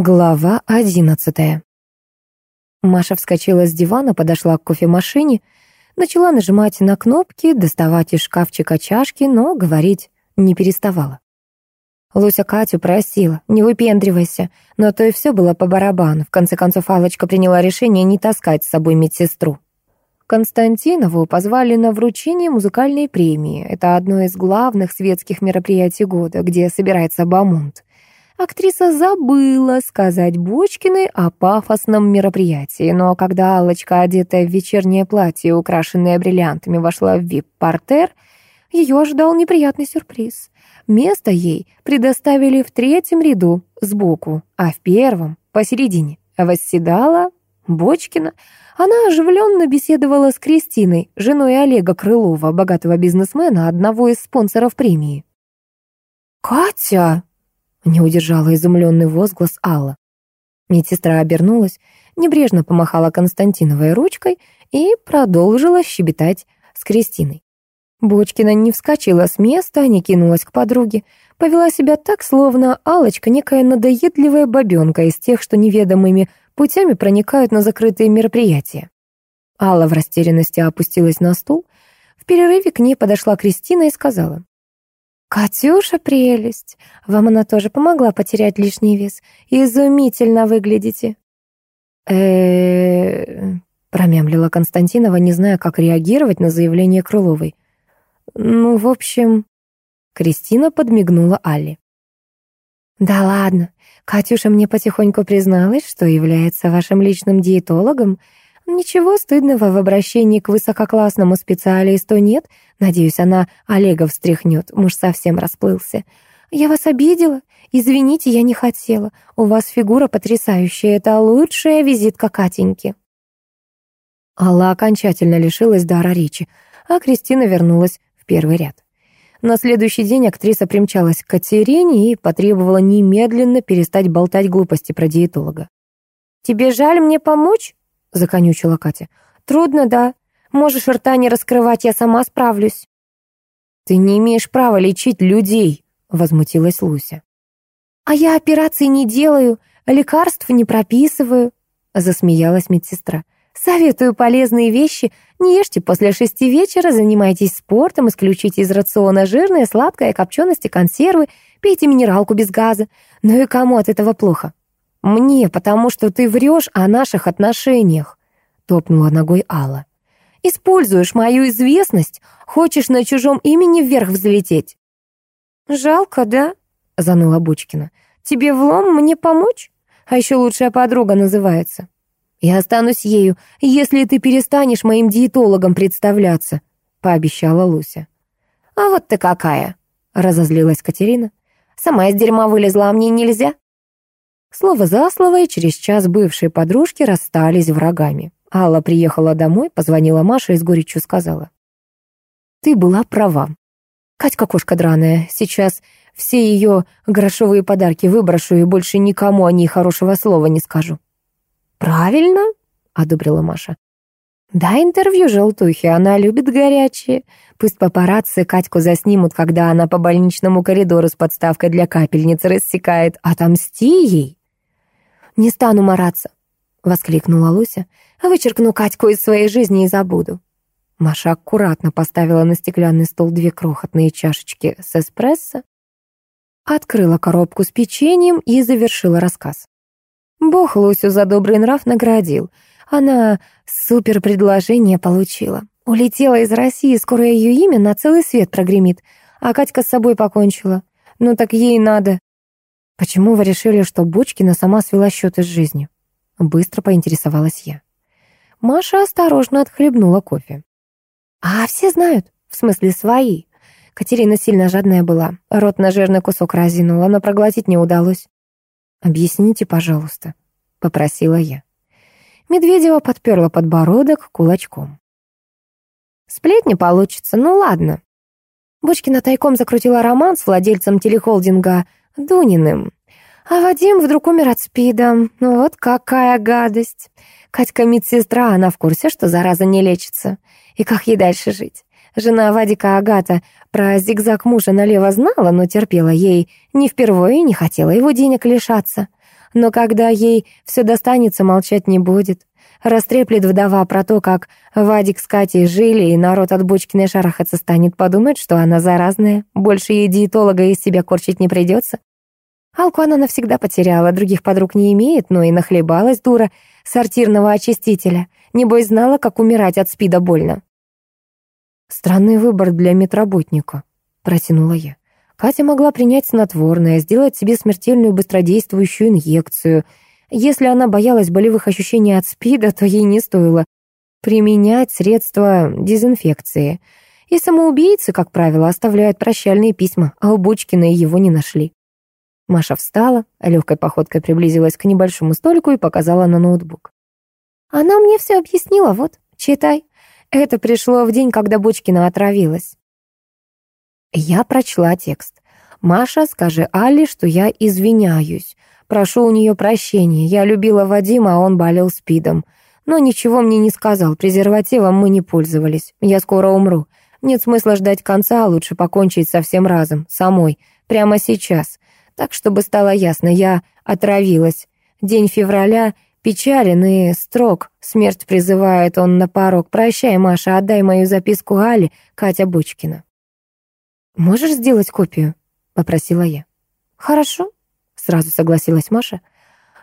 Глава одиннадцатая. Маша вскочила с дивана, подошла к кофемашине, начала нажимать на кнопки, доставать из шкафчика чашки, но говорить не переставала. Луся Катю просила, не выпендривайся, но то и все было по барабану. В конце концов, Алочка приняла решение не таскать с собой медсестру. Константинову позвали на вручение музыкальной премии. Это одно из главных светских мероприятий года, где собирается бамонт актриса забыла сказать Бочкиной о пафосном мероприятии, но когда Аллочка, одетая в вечернее платье, украшенное бриллиантами, вошла в вип-портер, ее ожидал неприятный сюрприз. Место ей предоставили в третьем ряду сбоку, а в первом — посередине. Восседала Бочкина. Она оживленно беседовала с Кристиной, женой Олега Крылова, богатого бизнесмена, одного из спонсоров премии. «Катя!» Не удержала изумленный возглас Алла. Медсестра обернулась, небрежно помахала Константиновой ручкой и продолжила щебетать с Кристиной. Бочкина не вскочила с места, не кинулась к подруге, повела себя так, словно алочка некая надоедливая бабенка из тех, что неведомыми путями проникают на закрытые мероприятия. Алла в растерянности опустилась на стул. В перерыве к ней подошла Кристина и сказала. «Катюша прелесть! Вам она тоже помогла потерять лишний вес. Изумительно выглядите!» э промямлила Константинова, не зная, как реагировать на заявление Крыловой. «Ну, в общем...» Кристина подмигнула Алле. «Да ладно, Катюша мне потихоньку призналась, что является вашим личным диетологом, Ничего стыдного в обращении к высококлассному специалисту нет. Надеюсь, она Олега встряхнет. Муж совсем расплылся. Я вас обидела? Извините, я не хотела. У вас фигура потрясающая. Это лучшая визитка Катеньки. Алла окончательно лишилась дара речи, а Кристина вернулась в первый ряд. На следующий день актриса примчалась к Катерине и потребовала немедленно перестать болтать глупости про диетолога. «Тебе жаль мне помочь?» — законючила Катя. «Трудно, да. Можешь рта не раскрывать, я сама справлюсь». «Ты не имеешь права лечить людей», — возмутилась Луся. «А я операции не делаю, лекарств не прописываю», — засмеялась медсестра. «Советую полезные вещи. Не ешьте после шести вечера, занимайтесь спортом, исключите из рациона жирное, сладкое, копчености, консервы, пейте минералку без газа. Ну и кому от этого плохо? «Мне, потому что ты врешь о наших отношениях», — топнула ногой Алла. «Используешь мою известность, хочешь на чужом имени вверх взлететь». «Жалко, да?» — заныла Бучкина. «Тебе влом мне помочь? А еще лучшая подруга называется». «Я останусь ею, если ты перестанешь моим диетологом представляться», — пообещала Луся. «А вот ты какая!» — разозлилась Катерина. «Сама из дерьма вылезла, а мне нельзя?» Слово за слово, и через час бывшие подружки расстались врагами. Алла приехала домой, позвонила Маше и с горечью сказала. «Ты была права. Катька кошка драная. Сейчас все ее грошовые подарки выброшу и больше никому о ней хорошего слова не скажу». «Правильно», — одобрила Маша. «Да, интервью желтухи, она любит горячие. Пусть папарацци Катьку заснимут, когда она по больничному коридору с подставкой для капельницы рассекает. Отомсти ей!» «Не стану мараться», — воскликнула Луся. «Вычеркну Катьку из своей жизни и забуду». Маша аккуратно поставила на стеклянный стол две крохотные чашечки с эспрессо, открыла коробку с печеньем и завершила рассказ. Бог Лусю за добрый нрав наградил. Она супер предложение получила. Улетела из России, скоро ее имя на целый свет прогремит. А Катька с собой покончила. Ну так ей надо. «Почему вы решили, что Бочкина сама свела счеты с жизнью?» Быстро поинтересовалась я. Маша осторожно отхлебнула кофе. «А все знают, в смысле свои. Катерина сильно жадная была, рот на жирный кусок разинула, но проглотить не удалось. «Объясните, пожалуйста», — попросила я. Медведева подперла подбородок кулачком. «Сплетни получится, ну ладно». Бочкина тайком закрутила роман с владельцем телехолдинга Дуниным. А Вадим вдруг умер от спида. Вот какая гадость. Катька медсестра, она в курсе, что зараза не лечится. И как ей дальше жить? Жена Вадика Агата про зигзаг мужа налево знала, но терпела ей не впервые и не хотела его денег лишаться. Но когда ей все достанется, молчать не будет. Растреплет вдова про то, как Вадик с Катей жили, и народ от Бочкиной шарахаться станет, подумать, что она заразная. Больше ей диетолога из себя корчить не придется. Алку она навсегда потеряла, других подруг не имеет, но и нахлебалась дура сортирного очистителя. Небось знала, как умирать от спида больно. «Странный выбор для медработника», — протянула я. Катя могла принять снотворное, сделать себе смертельную быстродействующую инъекцию — если она боялась болевых ощущений от СПИДа, то ей не стоило применять средства дезинфекции. И самоубийцы, как правило, оставляют прощальные письма, а у Бочкина его не нашли. Маша встала, легкой походкой приблизилась к небольшому столику и показала на ноутбук. «Она мне все объяснила, вот, читай. Это пришло в день, когда Бочкина отравилась». Я прочла текст. «Маша, скажи Алле, что я извиняюсь. Прошу у нее прощения. Я любила Вадима, а он болел спидом. Но ничего мне не сказал. Презервативом мы не пользовались. Я скоро умру. Нет смысла ждать конца, а лучше покончить со всем разом, самой, прямо сейчас. Так, чтобы стало ясно, я отравилась. День февраля печален и строг. Смерть призывает он на порог. Прощай, Маша, отдай мою записку Али, Катя Бучкина. «Можешь сделать копию?» — попросила я. «Хорошо», Сразу согласилась Маша.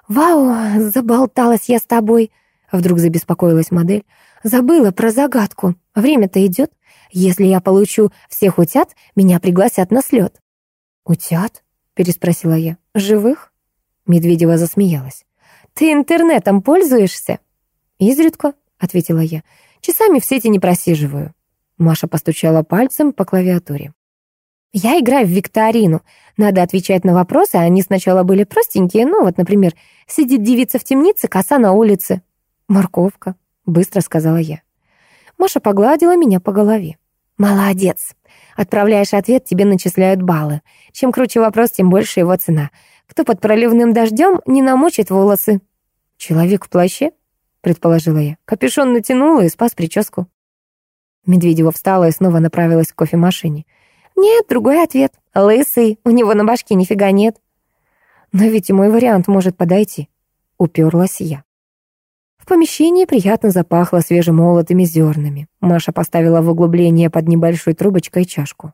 «Вау, заболталась я с тобой!» Вдруг забеспокоилась модель. «Забыла про загадку. Время-то идет. Если я получу всех утят, меня пригласят на слет». «Утят?» — переспросила я. «Живых?» Медведева засмеялась. «Ты интернетом пользуешься?» «Изредка», — ответила я. «Часами в сети не просиживаю». Маша постучала пальцем по клавиатуре. Я играю в викторину. Надо отвечать на вопросы, они сначала были простенькие. Ну, вот, например, сидит девица в темнице, коса на улице. «Морковка», — быстро сказала я. Маша погладила меня по голове. «Молодец. Отправляешь ответ, тебе начисляют баллы. Чем круче вопрос, тем больше его цена. Кто под проливным дождем не намочит волосы?» «Человек в плаще?» — предположила я. Капюшон натянула и спас прическу. Медведева встала и снова направилась к кофемашине. Нет, другой ответ. Лысый, у него на башке нифига нет. Но ведь и мой вариант может подойти. Уперлась я. В помещении приятно запахло свежемолотыми зернами. Маша поставила в углубление под небольшой трубочкой чашку.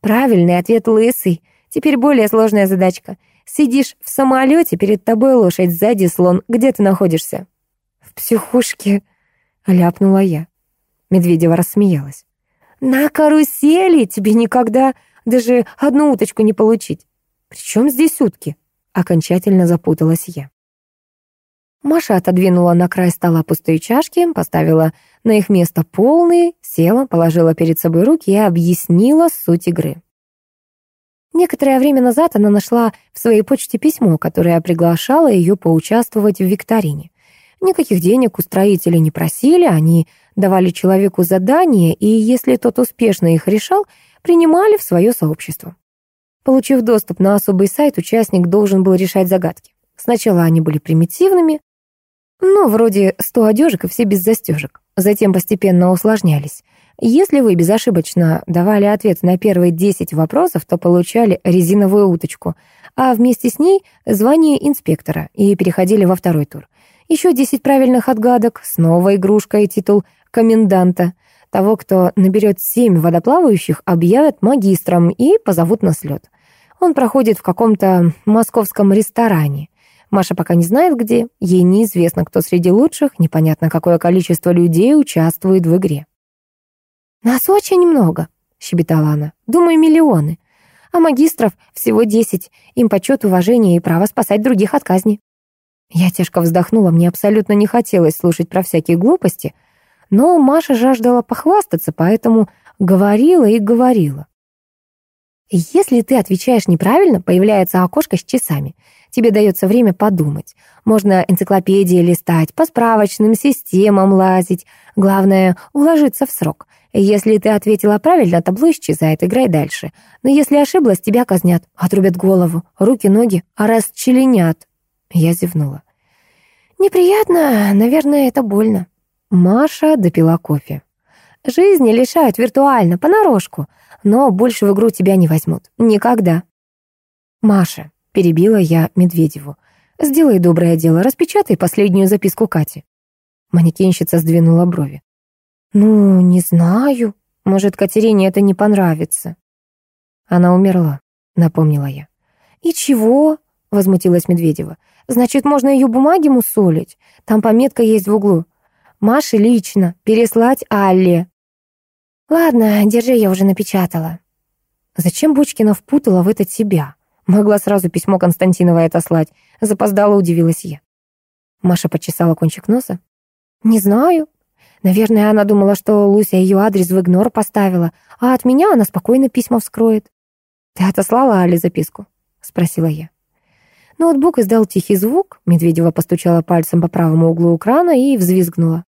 Правильный ответ лысый. Теперь более сложная задачка. Сидишь в самолете, перед тобой лошадь, сзади слон. Где ты находишься? В психушке, ляпнула я. Медведева рассмеялась. На карусели тебе никогда даже одну уточку не получить. Причем здесь утки? Окончательно запуталась я. Маша отодвинула на край стола пустые чашки, поставила на их место полные, села, положила перед собой руки и объяснила суть игры. Некоторое время назад она нашла в своей почте письмо, которое приглашало ее поучаствовать в викторине. Никаких денег у строителей не просили, они давали человеку задания, и если тот успешно их решал, принимали в свое сообщество. Получив доступ на особый сайт, участник должен был решать загадки. Сначала они были примитивными, ну, вроде 100 одежек и все без застежек. Затем постепенно усложнялись. Если вы безошибочно давали ответ на первые 10 вопросов, то получали резиновую уточку, а вместе с ней звание инспектора и переходили во второй тур. Еще 10 правильных отгадок, снова игрушка и титул коменданта. Того, кто наберет семь водоплавающих, объявят магистром и позовут на слет. Он проходит в каком-то московском ресторане. Маша пока не знает где, ей неизвестно, кто среди лучших, непонятно, какое количество людей участвует в игре. «Нас очень много», — щебетала она, — «думаю, миллионы. А магистров всего десять, им почет, уважение и право спасать других от казни». Я тяжко вздохнула, мне абсолютно не хотелось слушать про всякие глупости — но Маша жаждала похвастаться, поэтому говорила и говорила. Если ты отвечаешь неправильно, появляется окошко с часами. Тебе дается время подумать. Можно энциклопедии листать, по справочным системам лазить. Главное — уложиться в срок. Если ты ответила правильно, табло исчезает, играй дальше. Но если ошиблась, тебя казнят, отрубят голову, руки-ноги, а расчленят. Я зевнула. Неприятно, наверное, это больно. Маша допила кофе. «Жизни лишают виртуально, понарошку, но больше в игру тебя не возьмут. Никогда». «Маша», — перебила я Медведеву, Сделай доброе дело, распечатай последнюю записку Кати». Манекенщица сдвинула брови. «Ну, не знаю. Может, Катерине это не понравится». «Она умерла», — напомнила я. «И чего?» — возмутилась Медведева. «Значит, можно ее бумаги мусолить? Там пометка есть в углу. Маше лично, переслать Алле». «Ладно, держи, я уже напечатала». Зачем Бочкина впутала в это себя? Могла сразу письмо Константиновой отослать. Запоздала, удивилась я. Маша почесала кончик носа. «Не знаю. Наверное, она думала, что Луся ее адрес в игнор поставила, а от меня она спокойно письма вскроет». «Ты отослала Али записку?» — спросила я. Ноутбук издал тихий звук, Медведева постучала пальцем по правому углу экрана и взвизгнула.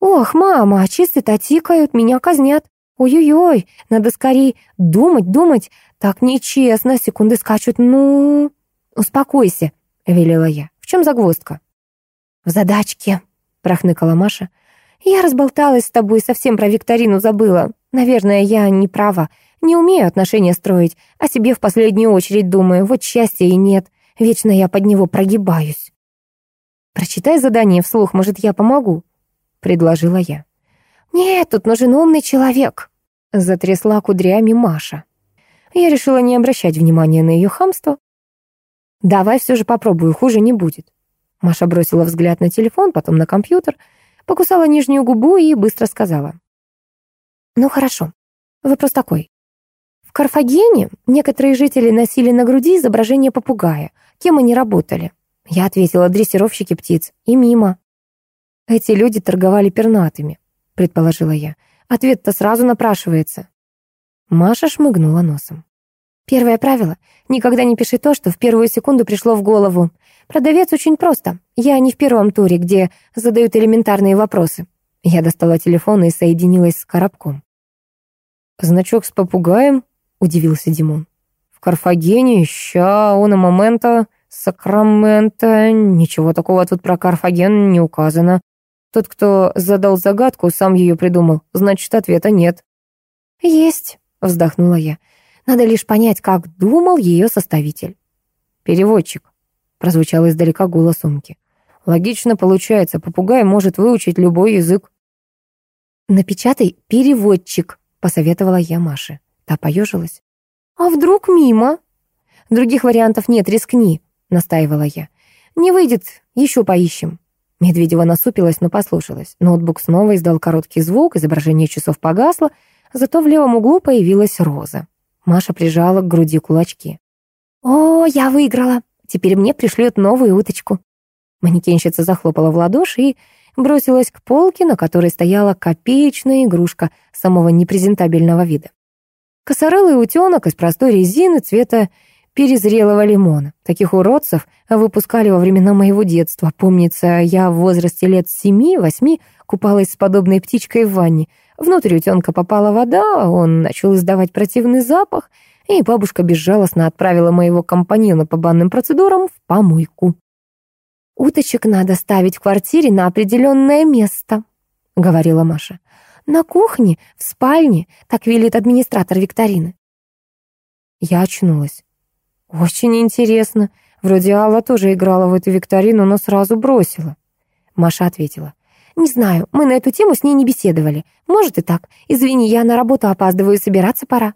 «Ох, мама, часы-то тикают, меня казнят. Ой-ой-ой, надо скорее думать, думать. Так нечестно, секунды скачут, ну...» «Успокойся», — велела я. «В чем загвоздка?» «В задачке», — прохныкала Маша. «Я разболталась с тобой, совсем про викторину забыла. Наверное, я не права. Не умею отношения строить, о себе в последнюю очередь думаю. Вот счастья и нет. Вечно я под него прогибаюсь». «Прочитай задание вслух, может, я помогу?» Предложила я. «Нет, тут нужен умный человек», — затрясла кудрями Маша. Я решила не обращать внимания на ее хамство. «Давай все же попробую, хуже не будет». Маша бросила взгляд на телефон, потом на компьютер, покусала нижнюю губу и быстро сказала. «Ну хорошо, вопрос такой. В Карфагене некоторые жители носили на груди изображение попугая. Кем они работали?» Я ответила, дрессировщики птиц. И мимо. Эти люди торговали пернатыми, предположила я. Ответ-то сразу напрашивается. Маша шмыгнула носом. Первое правило — никогда не пиши то, что в первую секунду пришло в голову. Продавец очень просто. Я не в первом туре, где задают элементарные вопросы. Я достала телефон и соединилась с коробком. «Значок с попугаем?» — удивился Димон. «В Карфагене, ща, уна момента, Сакрамента. Ничего такого тут про Карфаген не указано. Тот, кто задал загадку, сам ее придумал. Значит, ответа нет. «Есть», — вздохнула я. «Надо лишь понять, как думал ее составитель». «Переводчик», — прозвучал издалека голос Умки. «Логично получается, попугай может выучить любой язык». «Напечатай «переводчик», — посоветовала я Маше. Та поежилась. «А вдруг мимо?» «Других вариантов нет, рискни», — настаивала я. «Не выйдет, еще поищем». Медведева насупилась, но послушалась. Ноутбук снова издал короткий звук, изображение часов погасло, зато в левом углу появилась роза. Маша прижала к груди кулачки. «О, я выиграла! Теперь мне пришлют новую уточку!» Манекенщица захлопала в ладоши и бросилась к полке, на которой стояла копеечная игрушка самого непрезентабельного вида. Косорылый утенок из простой резины цвета перезрелого лимона. Таких уродцев выпускали во времена моего детства. Помнится, я в возрасте лет семи-восьми купалась с подобной птичкой в ванне. Внутрь утенка попала вода, он начал издавать противный запах, и бабушка безжалостно отправила моего компаньона по банным процедурам в помойку. «Уточек надо ставить в квартире на определенное место», — говорила Маша. «На кухне, в спальне, так велит администратор викторины». Я очнулась. «Очень интересно. Вроде Алла тоже играла в эту викторину, но сразу бросила». Маша ответила. «Не знаю, мы на эту тему с ней не беседовали. Может и так. Извини, я на работу опаздываю, собираться пора».